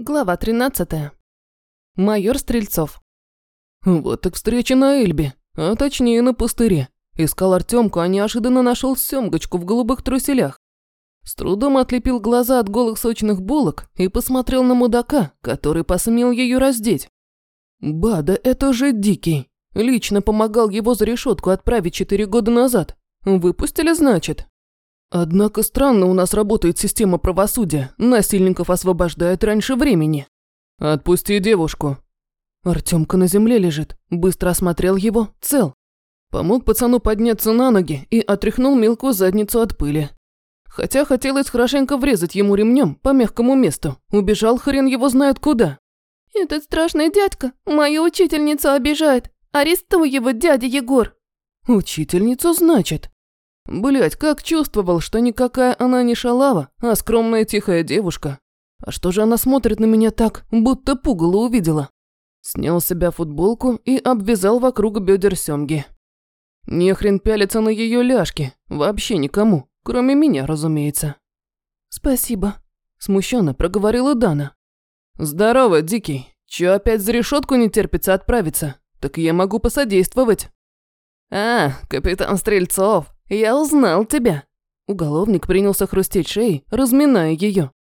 Глава 13. Майор Стрельцов. Вот так встреча на Эльбе, а точнее на пустыре. Искал Артемку, а неожиданно нашел семгочку в голубых труселях. С трудом отлепил глаза от голых сочных булок и посмотрел на мудака, который посмел ее раздеть. Ба, да это же Дикий. Лично помогал его за решетку отправить четыре года назад. Выпустили, значит? Однако странно у нас работает система правосудия. Насильников освобождают раньше времени. Отпусти девушку. Артемка на земле лежит. Быстро осмотрел его. Цел. Помог пацану подняться на ноги и отряхнул мелкую задницу от пыли. Хотя хотелось хорошенько врезать ему ремнем по мягкому месту. Убежал хрен его знает куда. «Этот страшный дядька мою учительницу обижает. Арестуй его, дядя Егор». «Учительницу, значит?» Блять, как чувствовал, что никакая она не шалава, а скромная тихая девушка. А что же она смотрит на меня так, будто пугало увидела? Снял с себя футболку и обвязал вокруг бедер семги. Нехрен пялиться на ее ляжки, вообще никому, кроме меня, разумеется. «Спасибо», – смущенно проговорила Дана. «Здорово, Дикий. Чё опять за решетку не терпится отправиться? Так я могу посодействовать». «А, капитан Стрельцов, «Я узнал тебя». Уголовник принялся хрустеть шеей, разминая ее.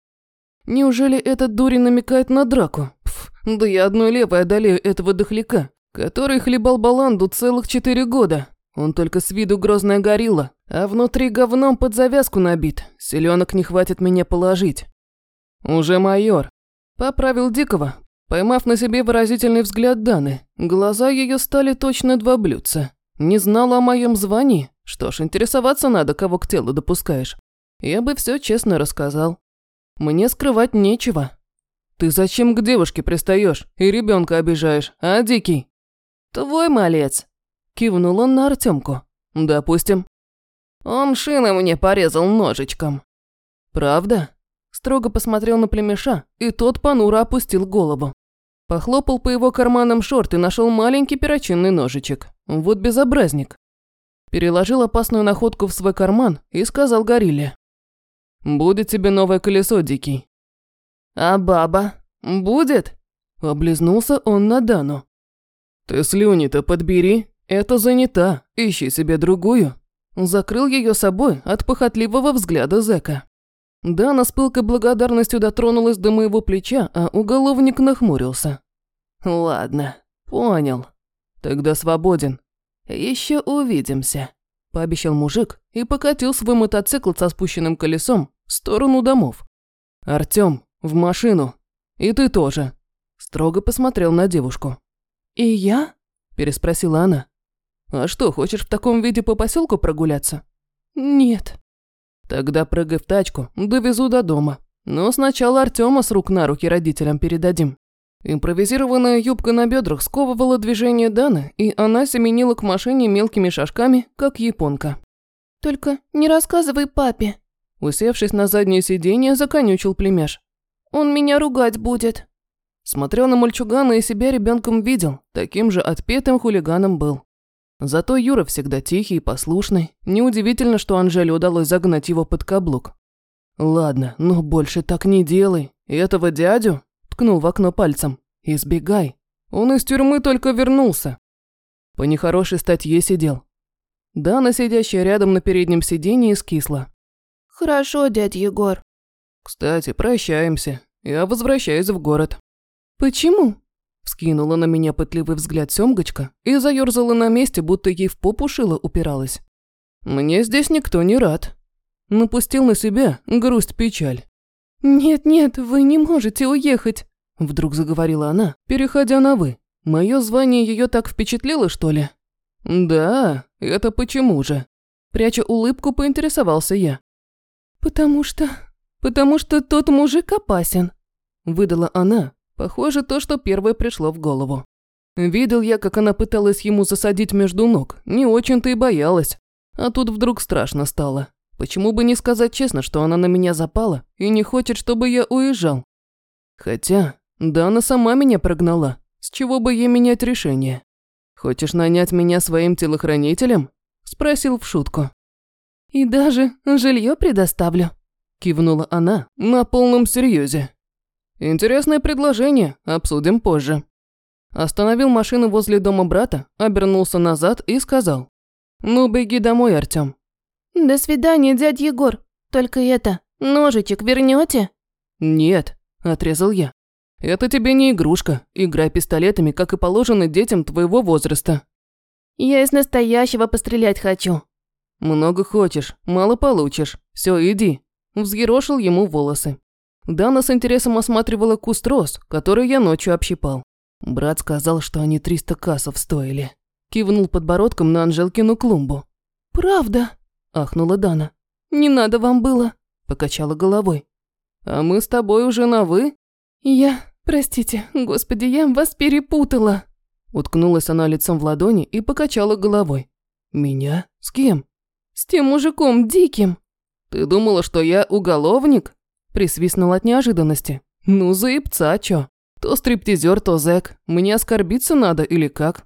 Неужели этот дурень намекает на драку? Пф, да я одной левой одолею этого дохляка, который хлебал баланду целых четыре года. Он только с виду грозная горилла, а внутри говном под завязку набит. Селенок не хватит меня положить. Уже майор. Поправил Дикого, поймав на себе выразительный взгляд Даны. Глаза ее стали точно два блюдца. Не знала о моем звании? Что ж, интересоваться надо, кого к телу допускаешь. Я бы все честно рассказал. Мне скрывать нечего. Ты зачем к девушке пристаешь и ребенка обижаешь, а, Дикий? Твой малец. Кивнул он на Артемку. Допустим. Он шины мне порезал ножичком. Правда? Строго посмотрел на племеша, и тот понуро опустил голову. Похлопал по его карманам шорт и нашел маленький перочинный ножичек. Вот безобразник. Переложил опасную находку в свой карман и сказал горилле. «Будет тебе новое колесо, Дикий». «А баба? Будет?» Облизнулся он на Дану. «Ты слюни-то подбери, это занята, ищи себе другую». Закрыл ее собой от похотливого взгляда зэка. Дана с пылкой благодарностью дотронулась до моего плеча, а уголовник нахмурился. «Ладно, понял. Тогда свободен. «Еще увидимся», – пообещал мужик и покатил свой мотоцикл со спущенным колесом в сторону домов. «Артём, в машину. И ты тоже», – строго посмотрел на девушку. «И я?» – переспросила она. «А что, хочешь в таком виде по поселку прогуляться?» «Нет». «Тогда прыгай в тачку, довезу до дома. Но сначала Артема с рук на руки родителям передадим». Импровизированная юбка на бедрах сковывала движение Даны, и она семенила к машине мелкими шажками, как японка. «Только не рассказывай папе», – усевшись на заднее сиденье, законючил племяш. «Он меня ругать будет». Смотрел на мальчугана и себя ребенком видел, таким же отпетым хулиганом был. Зато Юра всегда тихий и послушный. Неудивительно, что Анжеле удалось загнать его под каблук. «Ладно, но больше так не делай. Этого дядю ткнул в окно пальцем. «Избегай. Он из тюрьмы только вернулся». По нехорошей статье сидел. Дана, сидящая рядом на переднем сиденье, скисла. «Хорошо, дядь Егор». «Кстати, прощаемся. Я возвращаюсь в город». «Почему?» Вскинула на меня пытливый взгляд Сёмгочка и заёрзала на месте, будто ей в попу шила упиралась. «Мне здесь никто не рад». Напустил на себя грусть-печаль. «Нет-нет, вы не можете уехать», – вдруг заговорила она, переходя на «вы». Мое звание ее так впечатлило, что ли? «Да, это почему же?» Пряча улыбку, поинтересовался я. «Потому что... потому что тот мужик опасен», – выдала она. Похоже, то, что первое пришло в голову. Видел я, как она пыталась ему засадить между ног, не очень-то и боялась. А тут вдруг страшно стало. Почему бы не сказать честно, что она на меня запала и не хочет, чтобы я уезжал? Хотя, да она сама меня прогнала. С чего бы ей менять решение? Хочешь нанять меня своим телохранителем? Спросил в шутку. И даже жилье предоставлю. Кивнула она на полном серьезе. Интересное предложение, обсудим позже. Остановил машину возле дома брата, обернулся назад и сказал. «Ну, беги домой, Артём». «До свидания, дядь Егор. Только это, ножичек вернёте?» «Нет», – отрезал я. «Это тебе не игрушка. Играй пистолетами, как и положено детям твоего возраста». «Я из настоящего пострелять хочу». «Много хочешь, мало получишь. Все, иди». Взъерошил ему волосы. Дана с интересом осматривала куст роз, который я ночью общипал. Брат сказал, что они 300 кассов стоили. Кивнул подбородком на Анжелкину клумбу. «Правда?» – ахнула Дана. «Не надо вам было», – покачала головой. «А мы с тобой уже на «вы»?» «Я... Простите, господи, я вас перепутала». Уткнулась она лицом в ладони и покачала головой. «Меня? С кем?» «С тем мужиком диким». «Ты думала, что я уголовник?» Присвистнул от неожиданности. «Ну, заебца, чё? То стриптизер, то зэк. Мне оскорбиться надо или как?»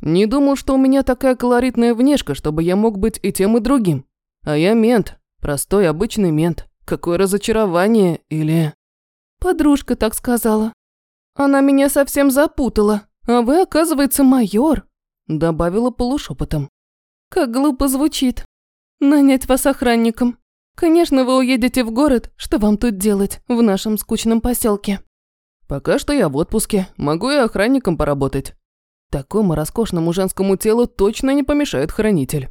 «Не думал, что у меня такая колоритная внешка, чтобы я мог быть и тем, и другим. А я мент. Простой, обычный мент. Какое разочарование или...» «Подружка так сказала. Она меня совсем запутала. А вы, оказывается, майор», – добавила полушепотом. «Как глупо звучит. Нанять вас охранником. Конечно, вы уедете в город. Что вам тут делать в нашем скучном поселке? Пока что я в отпуске. Могу и охранником поработать. Такому роскошному женскому телу точно не помешает хранитель.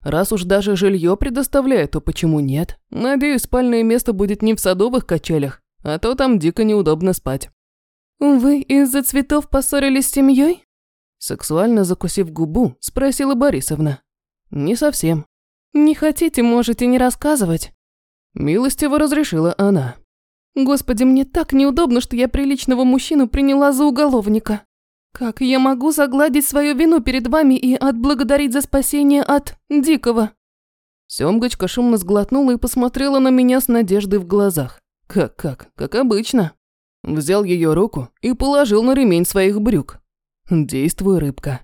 Раз уж даже жилье предоставляет, то почему нет? Надеюсь, спальное место будет не в садовых качелях, а то там дико неудобно спать. «Вы из-за цветов поссорились с семьей?» Сексуально закусив губу, спросила Борисовна. «Не совсем. Не хотите, можете не рассказывать». Милостиво разрешила она. «Господи, мне так неудобно, что я приличного мужчину приняла за уголовника. Как я могу загладить свою вину перед вами и отблагодарить за спасение от Дикого?» Семгочка шумно сглотнула и посмотрела на меня с надеждой в глазах. Как-как, как обычно. Взял ее руку и положил на ремень своих брюк. Действуй, рыбка.